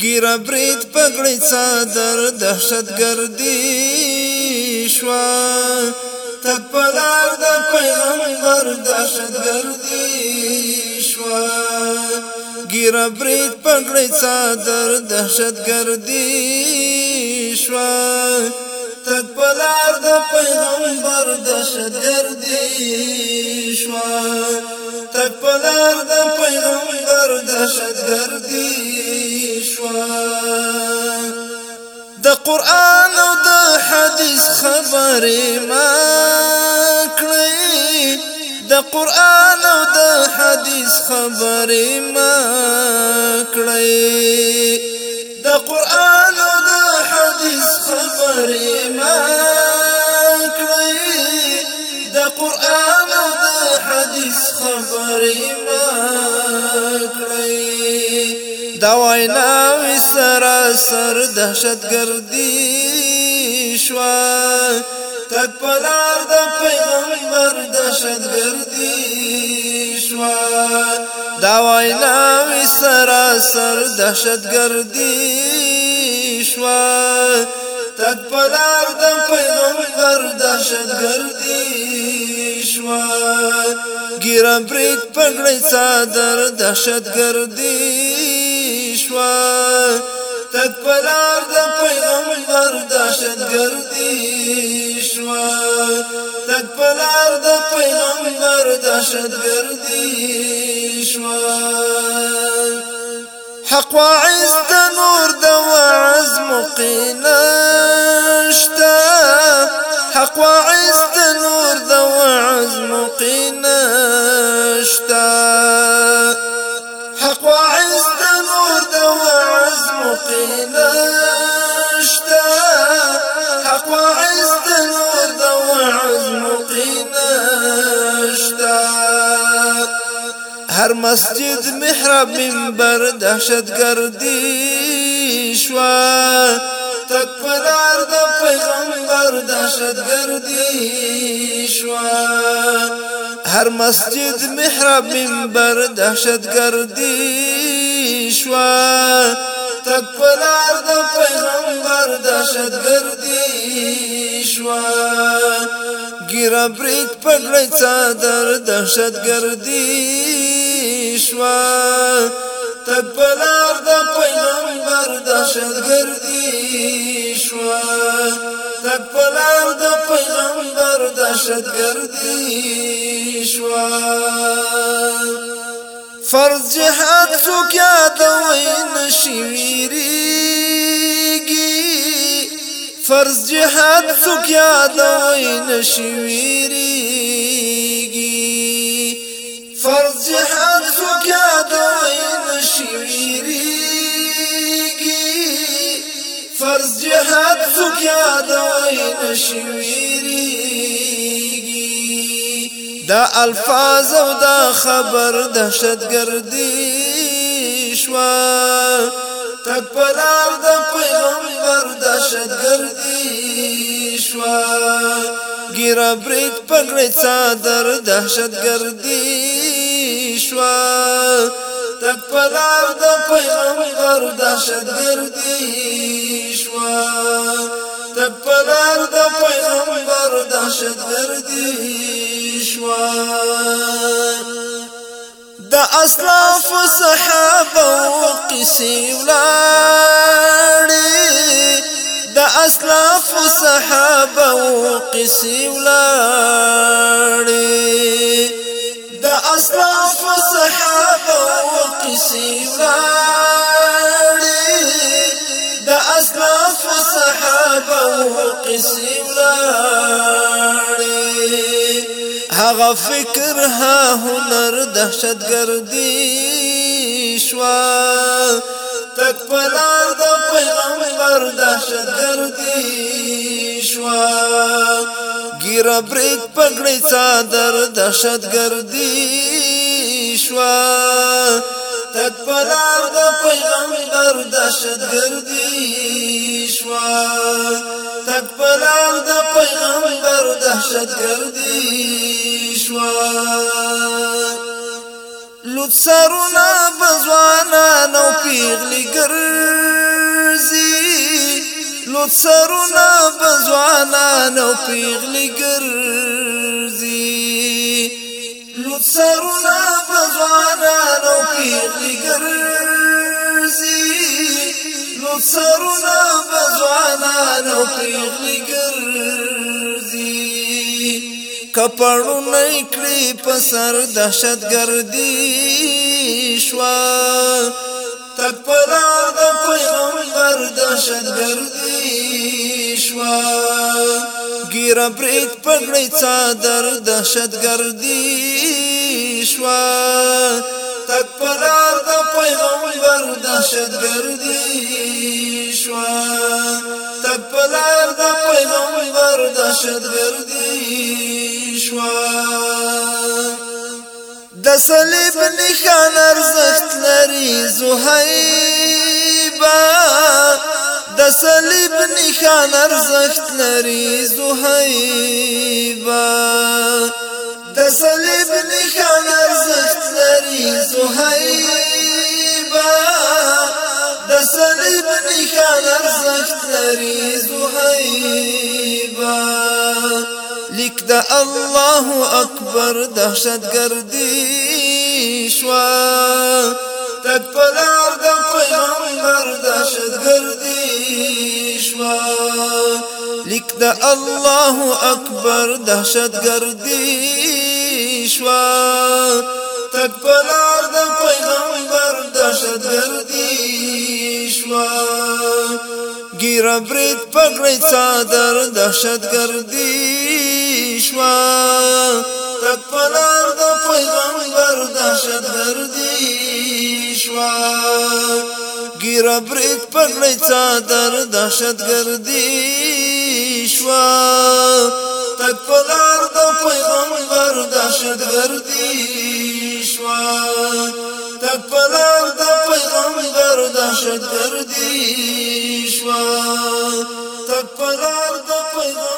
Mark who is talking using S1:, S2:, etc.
S1: ګیره برید پګړی صدر دهشتګردي شوا تپلار د پیغمبر دهشتګردي شوا ګیره برید پګړی صدر دهشتګردي شوا تپلار د پیغمبر دهشتګردي شوا تپلار د پیغمبر دهشتګردي د قران او د حديث خبر ما کړی د قران او د حديث خبر ما کړی د قران او د حديث خبر ما کړې د قران او د حديث خبر ما دا وینا سرا سر دهشتګردي شوا تک پلار د پیغمبر دهشتګردي شوا دا وینا سرا سر دهشتګردي شوا تک پلار د پیغمبر دهشتګردي شوا ګیرم پرې پګړې صدر دهشتګردي شوا تک پلار د پیغمبر داشت گردی شوا تک پلار د پیغمبر داشت گردی شوا حق وعز د نور د وعز مقینشتا حق وعز د نور د وعز مقینشتا هر مسجد محراب منبر دهشت گردی شوا تکفرار د پیغمبر دهشت گردی شوا هر مسجد محراب منبر دهشت گردی شوا تکفرار د پیغمبر دهشت گردی شوا ګیرا بریک پګړی څادر دهشت گردی شوا تبلار د پیغمبر دهشتګردي شوا تبلار د پیغمبر دهشتګردي شوا فرض جهاد سو کیا دوین شویریگی فرض جهاد سو کیا فرض جهاد یادوین شمیریگی فرض جهاد سوک یادوین شمیریگی دا الفاظ او دا خبر دهشتګردی شوا تک پرار د پیغمبر دهشتګردی شوا ګیرا بریټ پګړې صدر دهشتګردی شوا تکپلار د پیغمبر د شدردی شوا تکپلار د پیغمبر د شدردی شوا د اسلاف صحابه او قسی ولاړي د اسلاف صحابه او قسی ولاړي اسلاف صحابه وقسی ولاړي د اسلاف صحابه وقسی ولاړي هغه فکر ها هنر دهشتګردي شوا تکبلان د پیغمبر شوا ګیر بریک پګړې صدر دهشتګردي شوا تک پلار د پیغمبر دهشتګردي شوا تک پلار د پیغمبر دهشتګردي شوا لوت سرونه بزوانا نو پیغلی ګرځي نو سرونه بزوانان او پیغلی ګرځي نو سرونه بزوانان او پیغلی ګرځي نو سرونه بزوانان او پیغلی ګرځي کپړو نه کړی په سر دهشتګردي شوا تک پلار د پیغمبر دهشتګردي شوا ګیر بریک پګړې څادر دهشتګردي شوا تک پلار د پیغمبر دهشتګردي شوا تک پلار د پیغمبر دهشتګردي شوا د صلیب نشان ارزښت لري زهیبا د صلیب نکان ارزخت لري زهيبه د صلیب نکان ارزخت لري زهيبه د صلیب نکان ارزخت لري زهيبه لیک ده الله اکبر دهشتګردي شوا تد پلار د پیغام لیک د الله اکبر دهشت ګردی شوا تک پلار د پیغمبر دهشت ګردی شوا ګیر برید پګړی صدر دهشت ګردی شوا تک پلار د پیغمبر دهشت ګردی شوا ګیر برید پګړی صدر دهشت ګردی شوا تک پلار د پیغمبر دهشت گردی شوا تک پلار د پیغمبر دهشت گردی شوا تک پلار د پیغمبر